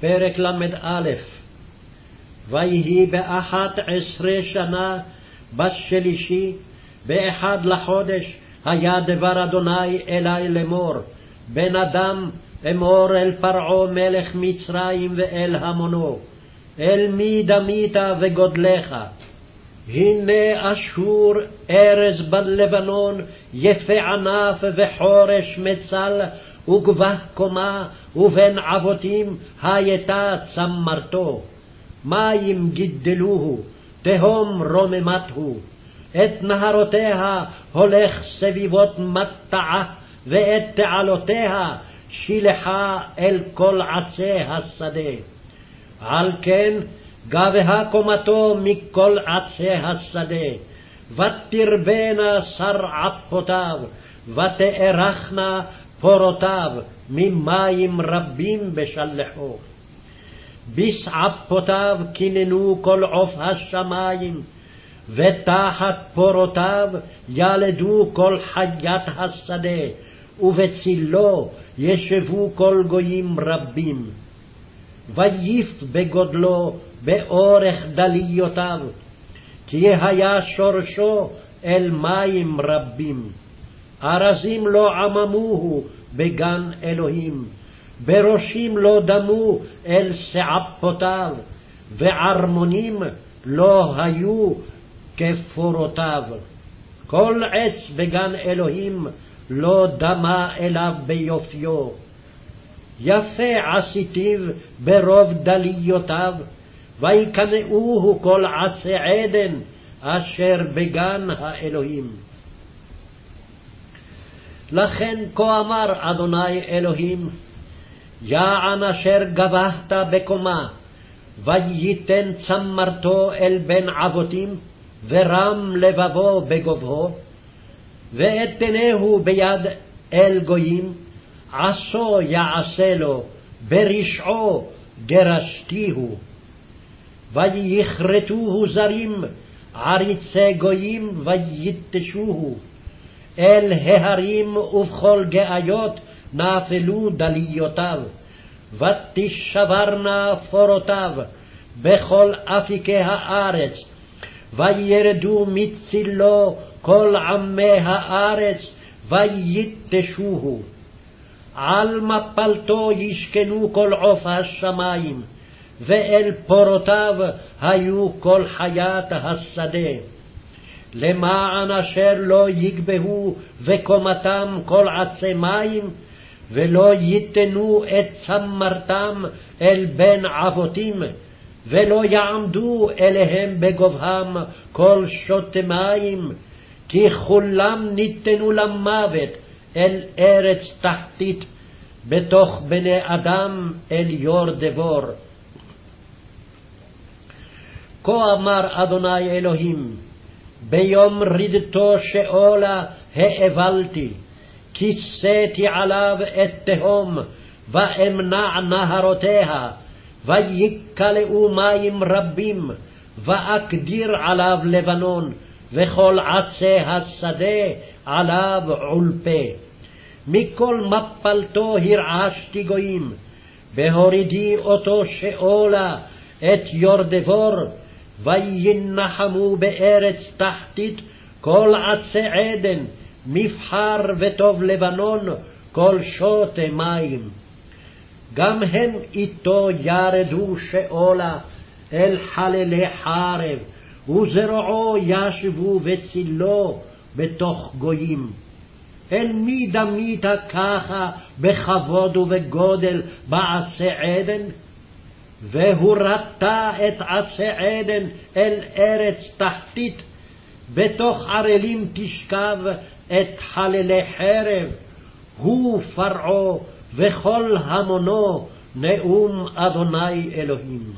פרק ל"א ויהי באחת עשרה שנה בשלישי, באחד לחודש, היה דבר אדוני אלי לאמור, בן אדם אמור אל פרעה מלך מצרים ואל המונו, אל מי דמית וגודלך. הנה אשור ארז בלבנון, יפה ענף וחורש מצל, וגבח קומה, ובין עבותים הייתה צמרתו. מים גידלוהו, תהום רוממת הוא. את נהרותיה הולך סביבות מטעה, ואת תעלותיה שילחה אל כל עצי השדה. על כן גבהה קומתו מכל עצי השדה, ותרבנה שרעפותיו, ותארכנה פורותיו ממים רבים בשלחו. בשעפותיו קיננו כל עוף השמים, ותחת פורותיו ילדו כל חיית השדה, ובצלו ישבו כל גויים רבים. ויף בגודלו באורך דליותיו, כי היה שורשו אל מים רבים. ארזים לא עממוהו בגן אלוהים, בראשים לא דמו אל שעפותיו, וערמונים לא היו כפורותיו. כל עץ בגן אלוהים לא דמה אליו ביופיו. יפה עשיתיו ברוב דליותיו, ויקנאוהו כל עצי עדן אשר בגן האלוהים. לכן כה אמר אדוני אלוהים, יען אשר גבהת בקומה, וייתן צמרתו אל בן אבותים, ורם לבבו בגובהו, ואתנהו ביד אל גויים, עשו יעשה לו, ברשעו גרשתיהו. ויכרתוהו זרים, עריצי גויים ויתשוהו. אל ההרים ובכל גאיות נפלו דליותיו, ותשברנה פורותיו בכל אפיקי הארץ, וירדו מצילו כל עמי הארץ, ויתשוהו. על מפלתו ישכנו כל עוף השמים, ואל פורותיו היו כל חיית השדה. למען אשר לא יגבהו וקומתם כל עצי מים, ולא ייתנו את צמרתם אל בן אבותים, ולא יעמדו אליהם בגובהם כל שוטי מים, כי כולם ניתנו למוות אל ארץ תחתית, בתוך בני אדם אל יור דבור. כה אמר אדוני אלוהים, ביום רידתו שאולה האבלתי, כיסיתי עליו את תהום, ואמנע נהרותיה, ויקלעו מים רבים, ואקדיר עליו לבנון, וכל עצי השדה עליו עולפה. מכל מפלתו הרעשתי גויים, בהורידי אותו שאולה את יורדבור, וינחמו בארץ תחתית כל עצי עדן, מבחר וטוב לבנון, כל שוטי מים. גם הם איתו ירדו שאולה אל חללי חרב, וזרועו ישבו וצילו בתוך גויים. אל מי דמית ככה בכבוד ובגודל בעצי עדן? והורדת את עצי עדן אל ארץ תחתית, בתוך ערלים תשכב את חללי חרב, הוא פרעה וכל המונו נאום אדוני אלוהים.